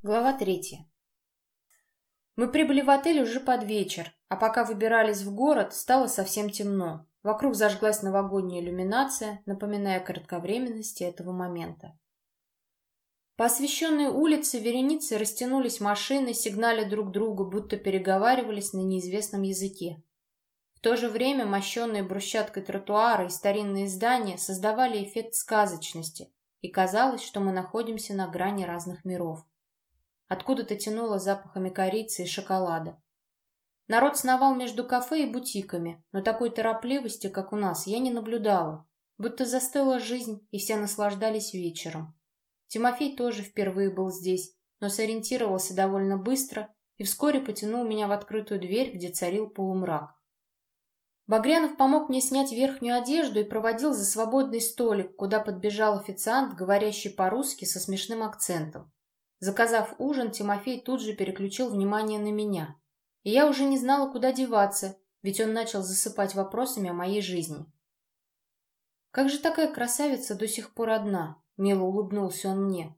Глава третья. Мы прибыли в отель уже под вечер, а пока выбирались в город, стало совсем темно. Вокруг зажглась новогодняя иллюминация, напоминая кратковременности этого момента. По освещенной улице вереницы растянулись машины, сигнали друг другу, будто переговаривались на неизвестном языке. В то же время мощенные брусчаткой тротуары и старинные здания создавали эффект сказочности, и казалось, что мы находимся на грани разных миров. Откуда-то тянуло запахами корицы и шоколада. Народ сновал между кафе и бутиками, но такой торопливости, как у нас, я не наблюдала. Будто застыла жизнь, и все наслаждались вечером. Тимофей тоже впервые был здесь, но сориентировался довольно быстро и вскоре потянул меня в открытую дверь, где царил полумрак. Багрянов помог мне снять верхнюю одежду и проводил за свободный столик, куда подбежал официант, говорящий по-русски со смешным акцентом. Заказав ужин, Тимофей тут же переключил внимание на меня. И я уже не знала, куда деваться, ведь он начал засыпать вопросами о моей жизни. «Как же такая красавица до сих пор одна?» — мило улыбнулся он мне.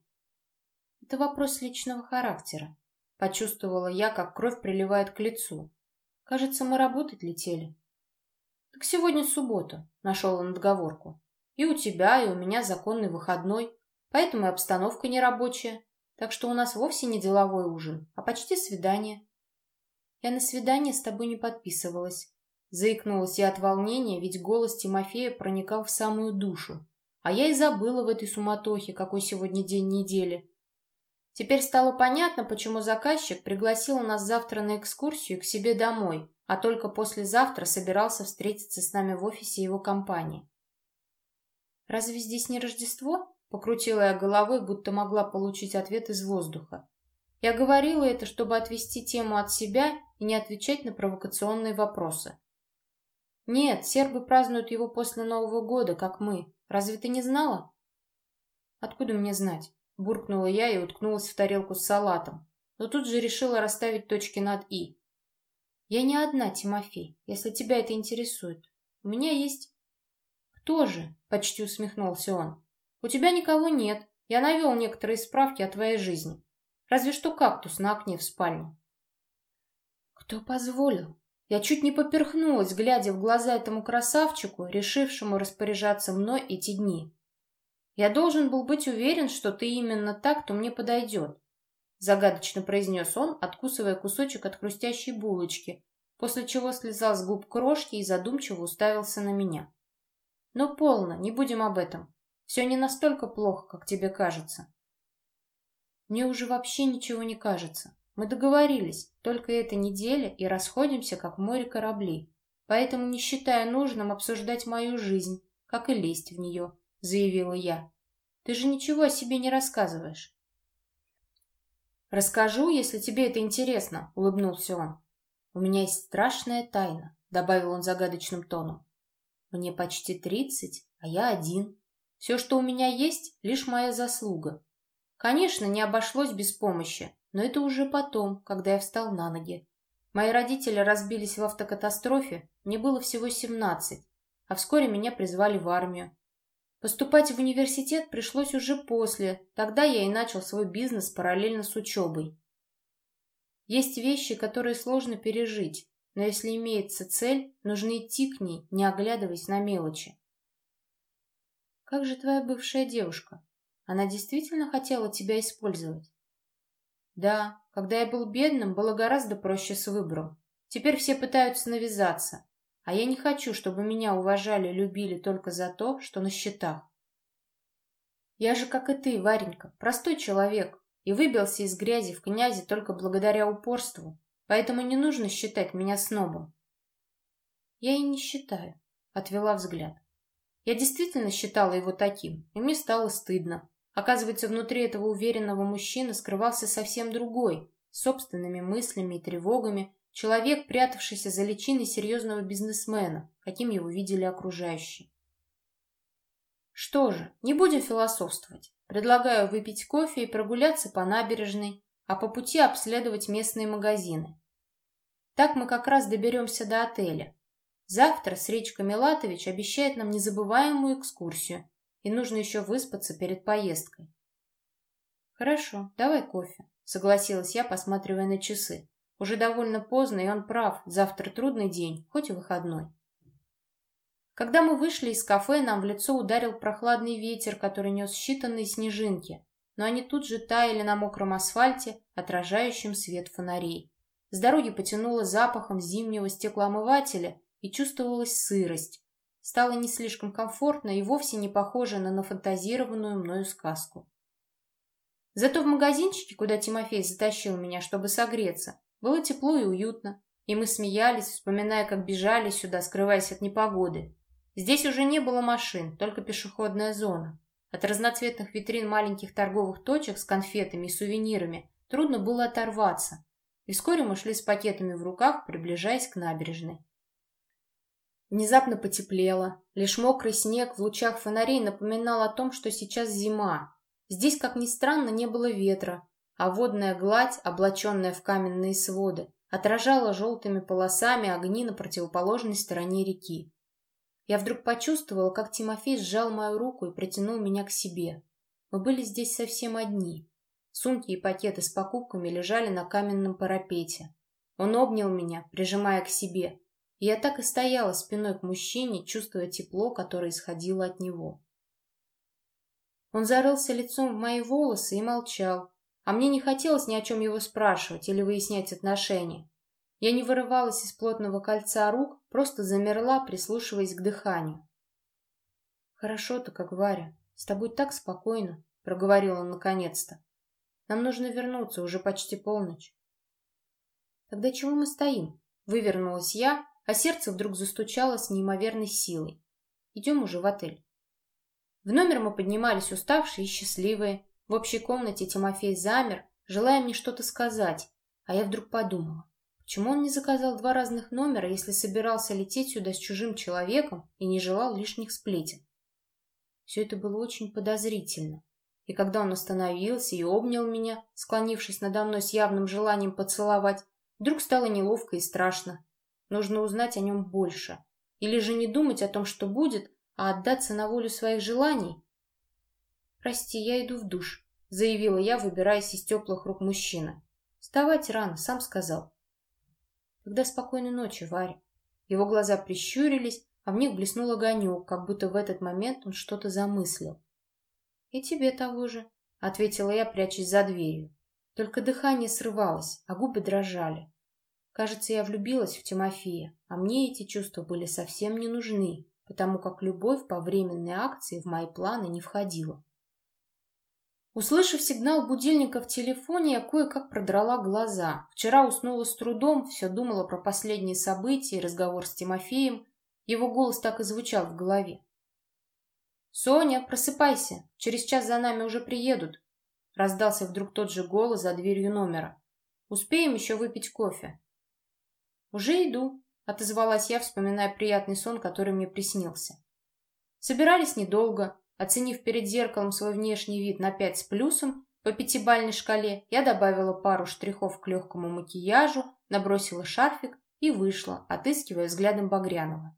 «Это вопрос личного характера», — почувствовала я, как кровь приливает к лицу. «Кажется, мы работать летели». «Так сегодня суббота», — нашел он отговорку. «И у тебя, и у меня законный выходной, поэтому и обстановка нерабочая. Так что у нас вовсе не деловой ужин, а почти свидание. Я на свидание с тобой не подписывалась. Заикнулась я от волнения, ведь голос Тимофея проникал в самую душу. А я и забыла в этой суматохе, какой сегодня день недели. Теперь стало понятно, почему заказчик пригласил нас завтра на экскурсию к себе домой, а только послезавтра собирался встретиться с нами в офисе его компании. «Разве здесь не Рождество?» Покрутила я головой, будто могла получить ответ из воздуха. Я говорила это, чтобы отвести тему от себя и не отвечать на провокационные вопросы. Нет, сербы празднуют его после Нового года, как мы. Разве ты не знала? Откуда мне знать? Буркнула я и уткнулась в тарелку с салатом, но тут же решила расставить точки над «и». Я не одна, Тимофей, если тебя это интересует. У меня есть... Кто же? Почти усмехнулся он. У тебя никого нет. Я навел некоторые справки о твоей жизни. Разве что кактус на окне в спальне. Кто позволил? Я чуть не поперхнулась, глядя в глаза этому красавчику, решившему распоряжаться мной эти дни. Я должен был быть уверен, что ты именно так, кто мне подойдет. Загадочно произнес он, откусывая кусочек от хрустящей булочки, после чего слезал с губ крошки и задумчиво уставился на меня. Но полно, не будем об этом. Все не настолько плохо, как тебе кажется. Мне уже вообще ничего не кажется. Мы договорились, только эта неделя и расходимся, как море корабли. Поэтому не считаю нужным обсуждать мою жизнь, как и лезть в нее, заявила я. Ты же ничего о себе не рассказываешь. Расскажу, если тебе это интересно, улыбнулся он. У меня есть страшная тайна, добавил он загадочным тоном. Мне почти тридцать, а я один. Все, что у меня есть, лишь моя заслуга. Конечно, не обошлось без помощи, но это уже потом, когда я встал на ноги. Мои родители разбились в автокатастрофе, мне было всего 17, а вскоре меня призвали в армию. Поступать в университет пришлось уже после, тогда я и начал свой бизнес параллельно с учебой. Есть вещи, которые сложно пережить, но если имеется цель, нужно идти к ней, не оглядываясь на мелочи. Как же твоя бывшая девушка? Она действительно хотела тебя использовать? Да, когда я был бедным, было гораздо проще с выбором. Теперь все пытаются навязаться, а я не хочу, чтобы меня уважали и любили только за то, что на счетах. Я же, как и ты, Варенька, простой человек и выбился из грязи в князи только благодаря упорству, поэтому не нужно считать меня снобом. Я и не считаю, отвела взгляд. Я действительно считала его таким, и мне стало стыдно. Оказывается, внутри этого уверенного мужчины скрывался совсем другой, собственными мыслями и тревогами, человек, прятавшийся за личиной серьезного бизнесмена, каким его видели окружающие. Что же, не будем философствовать. Предлагаю выпить кофе и прогуляться по набережной, а по пути обследовать местные магазины. Так мы как раз доберемся до отеля. Завтра Сречка Милатович обещает нам незабываемую экскурсию, и нужно еще выспаться перед поездкой. Хорошо, давай кофе, согласилась я, посматривая на часы. Уже довольно поздно, и он прав, завтра трудный день, хоть и выходной. Когда мы вышли из кафе, нам в лицо ударил прохладный ветер, который нес считанные снежинки, но они тут же таяли на мокром асфальте, отражающем свет фонарей. С дороги потянуло запахом зимнего стеклоомывателя, и чувствовалась сырость. Стало не слишком комфортно и вовсе не похоже на нафантазированную мною сказку. Зато в магазинчике, куда Тимофей затащил меня, чтобы согреться, было тепло и уютно, и мы смеялись, вспоминая, как бежали сюда, скрываясь от непогоды. Здесь уже не было машин, только пешеходная зона. От разноцветных витрин маленьких торговых точек с конфетами и сувенирами трудно было оторваться, и вскоре мы шли с пакетами в руках, приближаясь к набережной. Внезапно потеплело. Лишь мокрый снег в лучах фонарей напоминал о том, что сейчас зима. Здесь, как ни странно, не было ветра, а водная гладь, облаченная в каменные своды, отражала желтыми полосами огни на противоположной стороне реки. Я вдруг почувствовала, как Тимофей сжал мою руку и притянул меня к себе. Мы были здесь совсем одни. Сумки и пакеты с покупками лежали на каменном парапете. Он обнял меня, прижимая к себе, я так и стояла спиной к мужчине, чувствуя тепло, которое исходило от него. Он зарылся лицом в мои волосы и молчал, а мне не хотелось ни о чем его спрашивать или выяснять отношения. Я не вырывалась из плотного кольца рук, просто замерла, прислушиваясь к дыханию. «Хорошо-то, как Варя. С тобой так спокойно», — проговорил он наконец-то. «Нам нужно вернуться, уже почти полночь». «Тогда чего мы стоим?» — вывернулась я, а сердце вдруг застучало с неимоверной силой. Идем уже в отель. В номер мы поднимались уставшие и счастливые. В общей комнате Тимофей замер, желая мне что-то сказать, а я вдруг подумала, почему он не заказал два разных номера, если собирался лететь сюда с чужим человеком и не желал лишних сплетен. Все это было очень подозрительно. И когда он остановился и обнял меня, склонившись надо мной с явным желанием поцеловать, вдруг стало неловко и страшно. Нужно узнать о нем больше. Или же не думать о том, что будет, а отдаться на волю своих желаний? «Прости, я иду в душ», — заявила я, выбираясь из теплых рук мужчины. «Вставать рано, сам сказал». «Тогда спокойной ночи, Варя». Его глаза прищурились, а в них блеснул огонек, как будто в этот момент он что-то замыслил. «И тебе того же», — ответила я, прячась за дверью. Только дыхание срывалось, а губы дрожали. Кажется, я влюбилась в Тимофея, а мне эти чувства были совсем не нужны, потому как любовь по временной акции в мои планы не входила. Услышав сигнал будильника в телефоне, я кое-как продрала глаза. Вчера уснула с трудом, все думала про последние события и разговор с Тимофеем. Его голос так и звучал в голове. «Соня, просыпайся, через час за нами уже приедут», раздался вдруг тот же голос за дверью номера. «Успеем еще выпить кофе?» «Уже иду», — отозвалась я, вспоминая приятный сон, который мне приснился. Собирались недолго. Оценив перед зеркалом свой внешний вид на пять с плюсом по пятибальной шкале, я добавила пару штрихов к легкому макияжу, набросила шарфик и вышла, отыскивая взглядом Багрянова.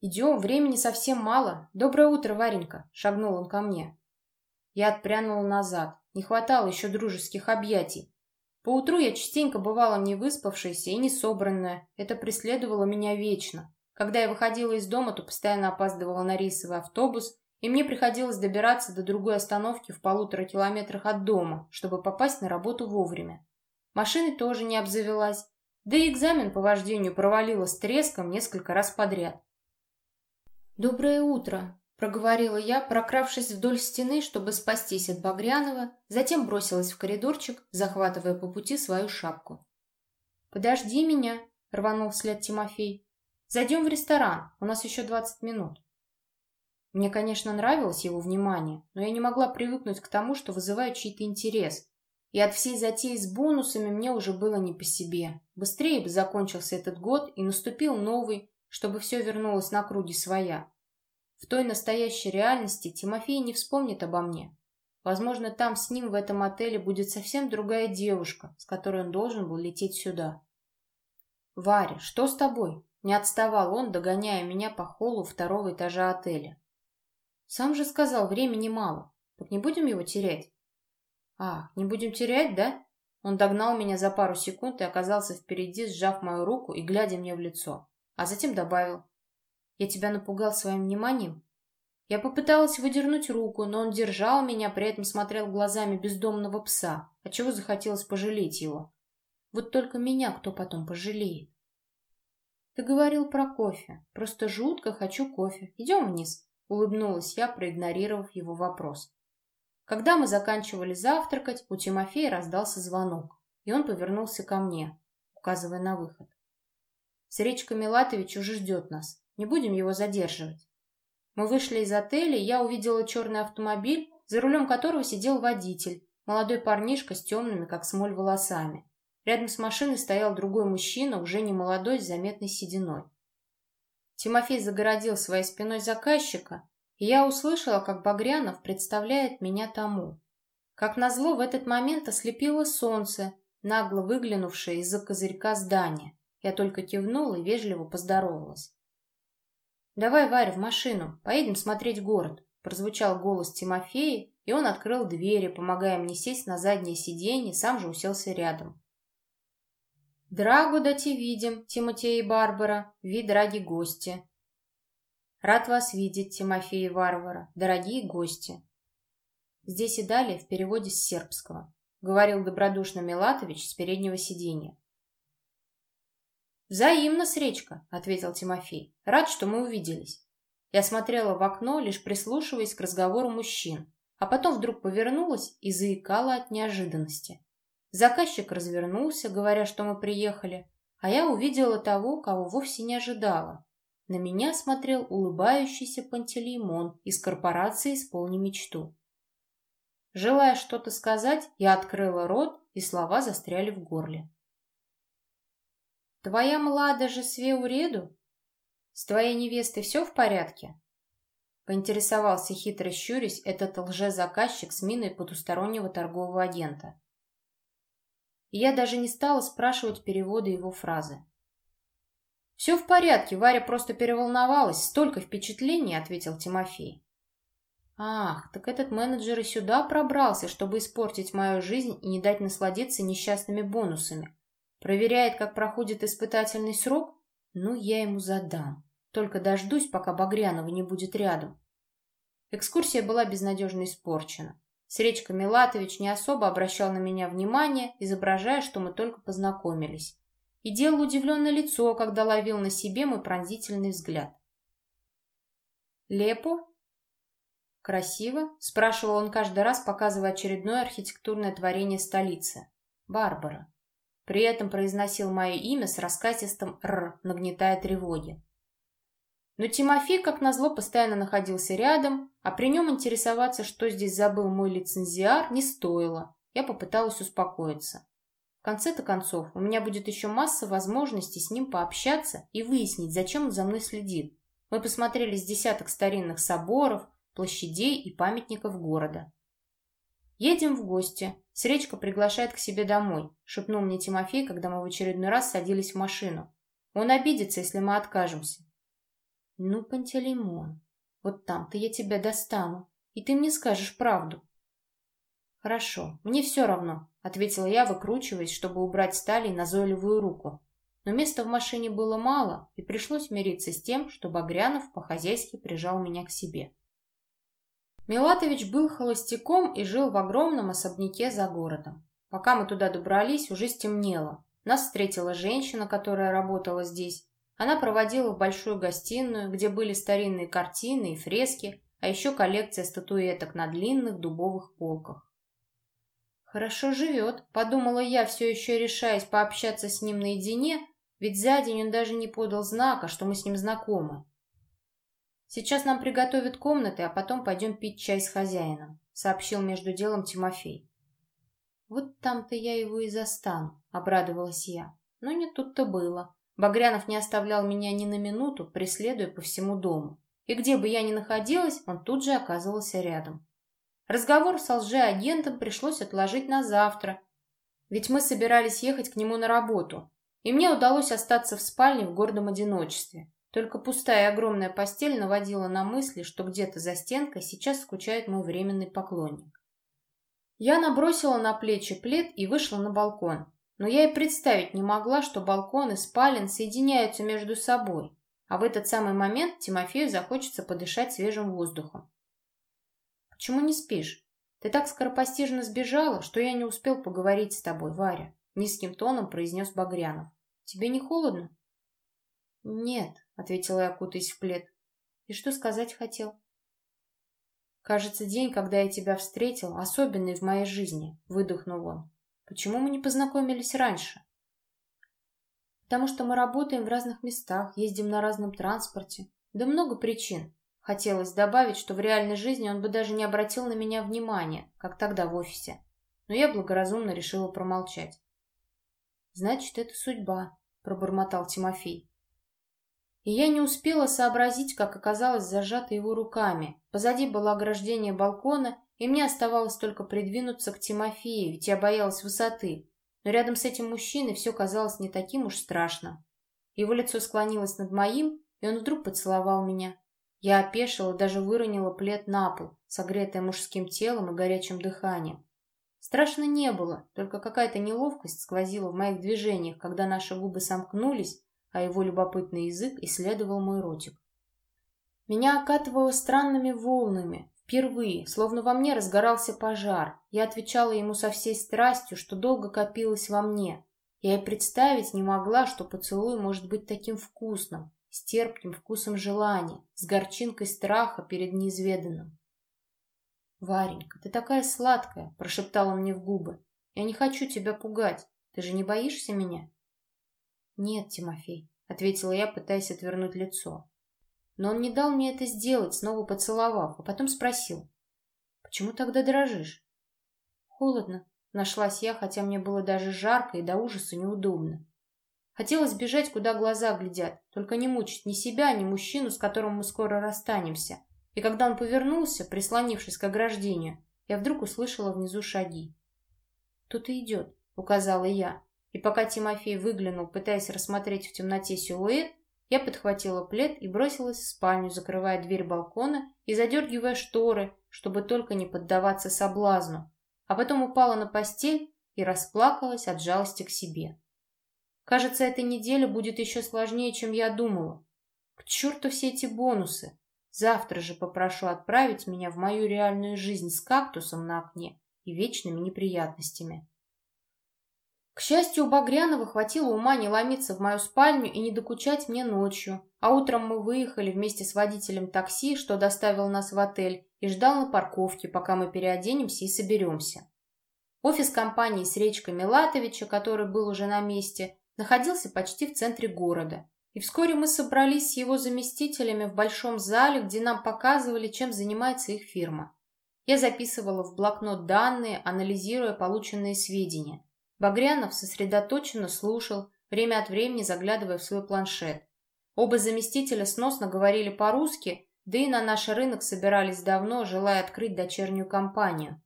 «Идем, времени совсем мало. Доброе утро, Варенька!» — шагнул он ко мне. Я отпрянула назад. Не хватало еще дружеских объятий. Поутру я частенько бывала не выспавшаяся и не собранная. Это преследовало меня вечно. Когда я выходила из дома, то постоянно опаздывала на рейсовый автобус, и мне приходилось добираться до другой остановки в полутора километрах от дома, чтобы попасть на работу вовремя. Машины тоже не обзавелась, да и экзамен по вождению провалила с треском несколько раз подряд. «Доброе утро!» Проговорила я, прокравшись вдоль стены, чтобы спастись от Багрянова, затем бросилась в коридорчик, захватывая по пути свою шапку. «Подожди меня», — рванул вслед Тимофей. «Зайдем в ресторан, у нас еще двадцать минут». Мне, конечно, нравилось его внимание, но я не могла привыкнуть к тому, что вызывает чей-то интерес. И от всей затеи с бонусами мне уже было не по себе. Быстрее бы закончился этот год и наступил новый, чтобы все вернулось на круги своя. В той настоящей реальности Тимофей не вспомнит обо мне. Возможно, там с ним в этом отеле будет совсем другая девушка, с которой он должен был лететь сюда. «Варя, что с тобой?» Не отставал он, догоняя меня по холлу второго этажа отеля. «Сам же сказал, времени мало. Так не будем его терять?» «А, не будем терять, да?» Он догнал меня за пару секунд и оказался впереди, сжав мою руку и глядя мне в лицо. А затем добавил. «Я тебя напугал своим вниманием?» Я попыталась выдернуть руку, но он держал меня, при этом смотрел глазами бездомного пса, отчего захотелось пожалеть его. Вот только меня кто потом пожалеет? Ты говорил про кофе. Просто жутко хочу кофе. Идем вниз. Улыбнулась я, проигнорировав его вопрос. Когда мы заканчивали завтракать, у Тимофея раздался звонок, и он повернулся ко мне, указывая на выход. Сречка Милатович уже ждет нас. Не будем его задерживать. Мы вышли из отеля, и я увидела черный автомобиль, за рулем которого сидел водитель, молодой парнишка с темными, как смоль, волосами. Рядом с машиной стоял другой мужчина, уже не молодой, с заметной сединой. Тимофей загородил своей спиной заказчика, и я услышала, как Багрянов представляет меня тому. Как назло, в этот момент ослепило солнце, нагло выглянувшее из-за козырька здания. Я только кивнула и вежливо поздоровалась. «Давай, Варя, в машину, поедем смотреть город», — прозвучал голос Тимофея, и он открыл двери, помогая мне сесть на заднее сиденье, сам же уселся рядом. Драго да те видим, Тимотей и Барбара, ви, дорогие гости. Рад вас видеть, Тимофей и Варвара, дорогие гости. Здесь и далее в переводе с сербского, говорил добродушно Милатович с переднего сиденья. «Взаимно, Сречка», — ответил Тимофей. «Рад, что мы увиделись». Я смотрела в окно, лишь прислушиваясь к разговору мужчин, а потом вдруг повернулась и заикала от неожиданности. Заказчик развернулся, говоря, что мы приехали, а я увидела того, кого вовсе не ожидала. На меня смотрел улыбающийся Пантелеймон из корпорации «Исполни мечту». Желая что-то сказать, я открыла рот, и слова застряли в горле. «Твоя млада же Свеуреду? С твоей невестой все в порядке?» Поинтересовался хитро щурясь этот лжезаказчик с миной потустороннего торгового агента и я даже не стала спрашивать перевода его фразы. «Все в порядке, Варя просто переволновалась, столько впечатлений», — ответил Тимофей. «Ах, так этот менеджер и сюда пробрался, чтобы испортить мою жизнь и не дать насладиться несчастными бонусами. Проверяет, как проходит испытательный срок? Ну, я ему задам. Только дождусь, пока Багрянова не будет рядом». Экскурсия была безнадежно испорчена. Сречка Милатович не особо обращал на меня внимание, изображая, что мы только познакомились. И делал удивленное лицо, когда ловил на себе мой пронзительный взгляд. «Лепо?» «Красиво?» – спрашивал он каждый раз, показывая очередное архитектурное творение столицы. «Барбара». При этом произносил мое имя с раскатистым «р», нагнетая тревоги. Но Тимофей, как назло, постоянно находился рядом, а при нем интересоваться, что здесь забыл мой лицензиар, не стоило. Я попыталась успокоиться. В конце-то концов, у меня будет еще масса возможностей с ним пообщаться и выяснить, зачем он за мной следит. Мы посмотрели с десяток старинных соборов, площадей и памятников города. «Едем в гости. Сречка приглашает к себе домой», — шепнул мне Тимофей, когда мы в очередной раз садились в машину. «Он обидится, если мы откажемся». «Ну, Пантелеймон, вот там-то я тебя достану, и ты мне скажешь правду». «Хорошо, мне все равно», — ответила я, выкручиваясь, чтобы убрать стали назойливую руку. Но места в машине было мало, и пришлось мириться с тем, что Багрянов по-хозяйски прижал меня к себе. Милатович был холостяком и жил в огромном особняке за городом. Пока мы туда добрались, уже стемнело. Нас встретила женщина, которая работала здесь, она проводила в большую гостиную, где были старинные картины и фрески, а еще коллекция статуэток на длинных дубовых полках. «Хорошо живет», — подумала я, все еще решаясь пообщаться с ним наедине, ведь за день он даже не подал знака, что мы с ним знакомы. «Сейчас нам приготовят комнаты, а потом пойдем пить чай с хозяином», — сообщил между делом Тимофей. «Вот там-то я его и застану», — обрадовалась я. Но не тут-то было. Багрянов не оставлял меня ни на минуту, преследуя по всему дому. И где бы я ни находилась, он тут же оказывался рядом. Разговор с лжеагентом пришлось отложить на завтра, ведь мы собирались ехать к нему на работу, и мне удалось остаться в спальне в гордом одиночестве. Только пустая огромная постель наводила на мысли, что где-то за стенкой сейчас скучает мой временный поклонник. Я набросила на плечи плед и вышла на балкон. Но я и представить не могла, что балкон и спален соединяются между собой, а в этот самый момент Тимофею захочется подышать свежим воздухом. «Почему не спишь? Ты так скоропостижно сбежала, что я не успел поговорить с тобой, Варя», — низким тоном произнес Багрянов. «Тебе не холодно?» «Нет», — ответила я, кутаясь в плед. «И что сказать хотел?» «Кажется, день, когда я тебя встретил, особенный в моей жизни», — выдохнул он. «Почему мы не познакомились раньше?» «Потому что мы работаем в разных местах, ездим на разном транспорте. Да много причин. Хотелось добавить, что в реальной жизни он бы даже не обратил на меня внимания, как тогда в офисе. Но я благоразумно решила промолчать. «Значит, это судьба», — пробормотал Тимофей. И я не успела сообразить, как оказалось зажато его руками. Позади было ограждение балкона, и мне оставалось только придвинуться к Тимофею, ведь я боялась высоты. Но рядом с этим мужчиной все казалось не таким уж страшным. Его лицо склонилось над моим, и он вдруг поцеловал меня. Я опешила, даже выронила плед на пол, согретая мужским телом и горячим дыханием. Страшно не было, только какая-то неловкость сквозила в моих движениях, когда наши губы сомкнулись, а его любопытный язык исследовал мой ротик. Меня окатывало странными волнами, впервые, словно во мне разгорался пожар. Я отвечала ему со всей страстью, что долго копилось во мне. Я и представить не могла, что поцелуй может быть таким вкусным с терпким вкусом желания, с горчинкой страха перед неизведанным. «Варенька, ты такая сладкая!» — прошептал он мне в губы. «Я не хочу тебя пугать. Ты же не боишься меня?» «Нет, Тимофей», — ответила я, пытаясь отвернуть лицо. Но он не дал мне это сделать, снова поцеловав, а потом спросил. «Почему тогда дрожишь?» «Холодно», — нашлась я, хотя мне было даже жарко и до ужаса неудобно. Хотелось бежать, куда глаза глядят, только не мучить ни себя, ни мужчину, с которым мы скоро расстанемся. И когда он повернулся, прислонившись к ограждению, я вдруг услышала внизу шаги. «Кто-то идет», — указала я. И пока Тимофей выглянул, пытаясь рассмотреть в темноте силуэт, я подхватила плед и бросилась в спальню, закрывая дверь балкона и задергивая шторы, чтобы только не поддаваться соблазну, а потом упала на постель и расплакалась от жалости к себе. Кажется, эта неделя будет еще сложнее, чем я думала. К черту все эти бонусы. Завтра же попрошу отправить меня в мою реальную жизнь с кактусом на окне и вечными неприятностями. К счастью, у Багрянова хватило ума не ломиться в мою спальню и не докучать мне ночью, а утром мы выехали вместе с водителем такси, что доставил нас в отель, и ждал на парковке, пока мы переоденемся и соберемся. Офис компании с речкой Милатовича, который был уже на месте, находился почти в центре города. И вскоре мы собрались с его заместителями в большом зале, где нам показывали, чем занимается их фирма. Я записывала в блокнот данные, анализируя полученные сведения. Багрянов сосредоточенно слушал, время от времени заглядывая в свой планшет. Оба заместителя сносно говорили по-русски, да и на наш рынок собирались давно, желая открыть дочернюю компанию.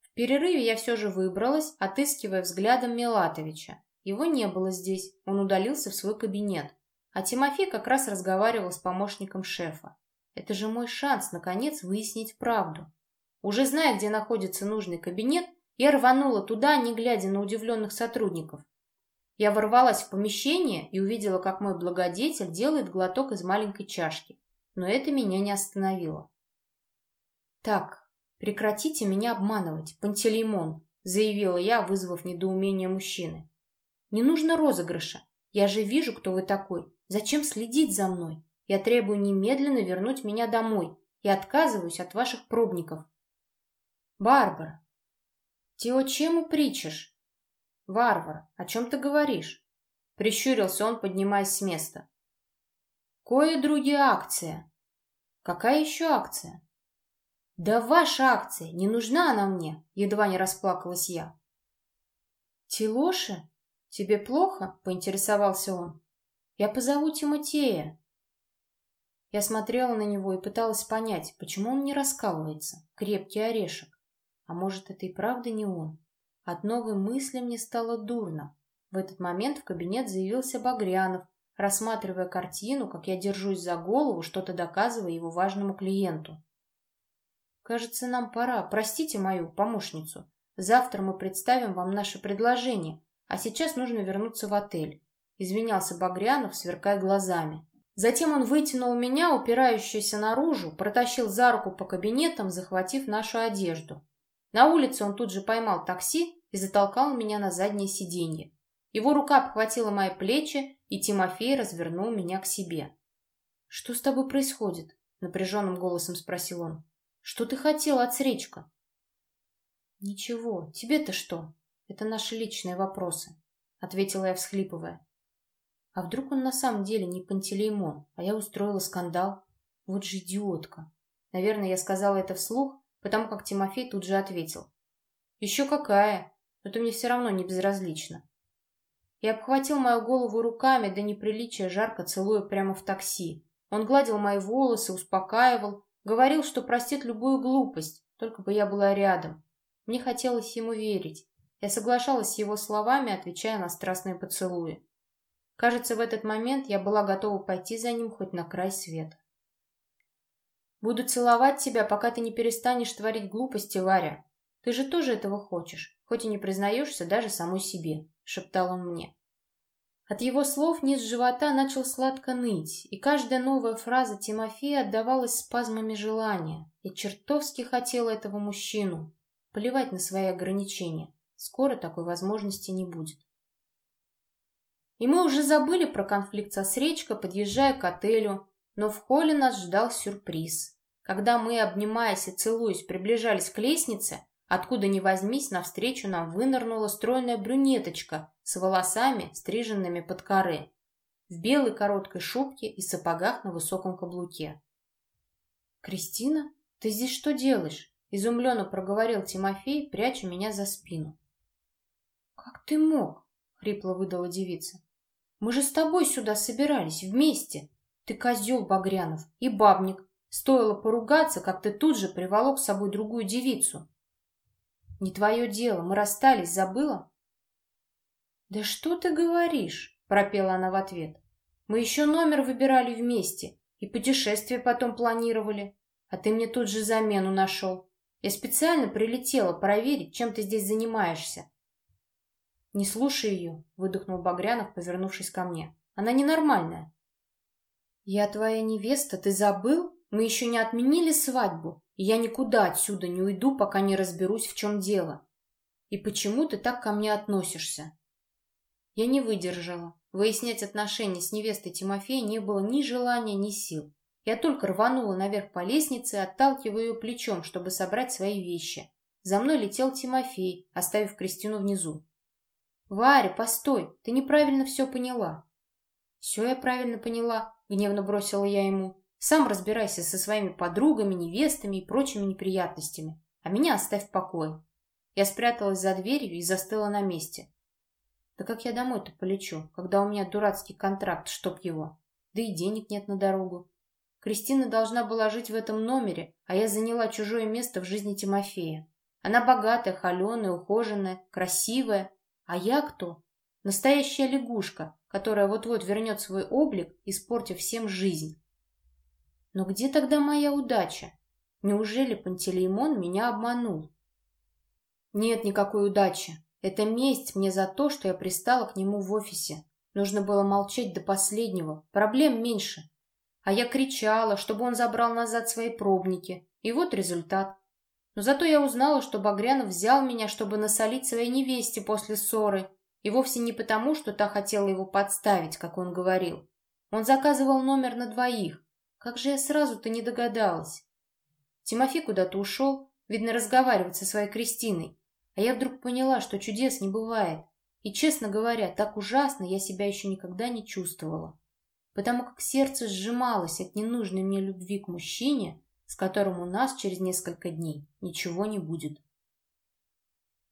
В перерыве я все же выбралась, отыскивая взглядом Милатовича. Его не было здесь, он удалился в свой кабинет. А Тимофей как раз разговаривал с помощником шефа. Это же мой шанс, наконец, выяснить правду. Уже зная, где находится нужный кабинет, я рванула туда, не глядя на удивленных сотрудников. Я ворвалась в помещение и увидела, как мой благодетель делает глоток из маленькой чашки. Но это меня не остановило. «Так, прекратите меня обманывать, Пантелеймон», заявила я, вызвав недоумение мужчины. Не нужно розыгрыша. Я же вижу, кто вы такой. Зачем следить за мной? Я требую немедленно вернуть меня домой. Я отказываюсь от ваших пробников. Барбара. Ты о чем упричишь? Варвар, о чем ты говоришь? Прищурился он, поднимаясь с места. Кое другие акция. Какая еще акция? Да ваша акция, не нужна она мне, едва не расплакалась я. Тилоши? «Тебе плохо?» — поинтересовался он. «Я позову Тимотея». Я смотрела на него и пыталась понять, почему он не раскалывается. Крепкий орешек. А может, это и правда не он? От новой мысли мне стало дурно. В этот момент в кабинет заявился Багрянов, рассматривая картину, как я держусь за голову, что-то доказывая его важному клиенту. кажется, нам пора. Простите мою помощницу. Завтра мы представим вам наше предложение, а сейчас нужно вернуться в отель. Извинялся Багрянов, сверкая глазами. Затем он вытянул меня, упирающуюся наружу, протащил за руку по кабинетам, захватив нашу одежду. На улице он тут же поймал такси и затолкал меня на заднее сиденье. Его рука обхватила мои плечи, и Тимофей развернул меня к себе. «Что с тобой происходит?» — напряженным голосом спросил он. «Что ты хотел от Сречка?» «Ничего. Тебе-то что? Это наши личные вопросы», — ответила я, всхлипывая. «А вдруг он на самом деле не Пантелеймон, а я устроила скандал? Вот же идиотка!» Наверное, я сказала это вслух, потому как Тимофей тут же ответил. «Еще какая! Но ты мне все равно не безразлична и обхватил мою голову руками до неприличия, жарко целуя прямо в такси. Он гладил мои волосы, успокаивал, говорил, что простит любую глупость, только бы я была рядом. Мне хотелось ему верить. Я соглашалась с его словами, отвечая на страстные поцелуи. Кажется, в этот момент я была готова пойти за ним хоть на край света. «Буду целовать тебя, пока ты не перестанешь творить глупости, Варя. Ты же тоже этого хочешь, хоть и не признаешься даже самой себе», — шептал он мне. От его слов низ живота начал сладко ныть, и каждая новая фраза Тимофея отдавалась спазмами желания. Я чертовски хотела этого мужчину. Плевать на свои ограничения. Скоро такой возможности не будет. И мы уже забыли про конфликт со Сречко, подъезжая к отелю, но в холле нас ждал сюрприз. Когда мы, обнимаясь и целуясь, приближались к лестнице, Откуда ни возьмись, навстречу нам вынырнула стройная брюнеточка с волосами, стриженными под коры, в белой короткой шубке и сапогах на высоком каблуке. «Кристина, ты здесь что делаешь?» — изумленно проговорил Тимофей, пряча меня за спину. «Как ты мог?» — хрипло выдала девица. «Мы же с тобой сюда собирались, вместе. Ты козел Багрянов и бабник. Стоило поругаться, как ты тут же приволок с собой другую девицу. Не твое дело, мы расстались, забыла? Да что ты говоришь? Пропела она в ответ. Мы еще номер выбирали вместе и путешествие потом планировали. А ты мне тут же замену нашел. Я специально прилетела проверить, чем ты здесь занимаешься. Не слушай ее, выдохнул Багрянов, повернувшись ко мне. Она ненормальная. Я твоя невеста, ты забыл? Мы еще не отменили свадьбу, и я никуда отсюда не уйду, пока не разберусь, в чем дело. И почему ты так ко мне относишься?» Я не выдержала. Выяснять отношения с невестой Тимофея не было ни желания, ни сил. Я только рванула наверх по лестнице, отталкивая ее плечом, чтобы собрать свои вещи. За мной летел Тимофей, оставив Кристину внизу. «Варя, постой, ты неправильно все поняла». «Все я правильно поняла», — гневно бросила я ему. Сам разбирайся со своими подругами, невестами и прочими неприятностями, а меня оставь в покое. Я спряталась за дверью и застыла на месте. Да как я домой-то полечу, когда у меня дурацкий контракт, чтоб его? Да и денег нет на дорогу. Кристина должна была жить в этом номере, а я заняла чужое место в жизни Тимофея. Она богатая, холеная, ухоженная, красивая. А я кто? Настоящая лягушка, которая вот-вот вернет свой облик, испортив всем жизнь. Но где тогда моя удача? Неужели Пантелеймон меня обманул? Нет никакой удачи. Это месть мне за то, что я пристала к нему в офисе. Нужно было молчать до последнего. Проблем меньше. А я кричала, чтобы он забрал назад свои пробники. И вот результат. Но зато я узнала, что Багрянов взял меня, чтобы насолить своей невесте после ссоры. И вовсе не потому, что та хотела его подставить, как он говорил. Он заказывал номер на двоих. Как же я сразу-то не догадалась? Тимофей куда-то ушел, видно, разговаривать со своей Кристиной. А я вдруг поняла, что чудес не бывает. И, честно говоря, так ужасно я себя еще никогда не чувствовала. Потому как сердце сжималось от ненужной мне любви к мужчине, с которым у нас через несколько дней ничего не будет.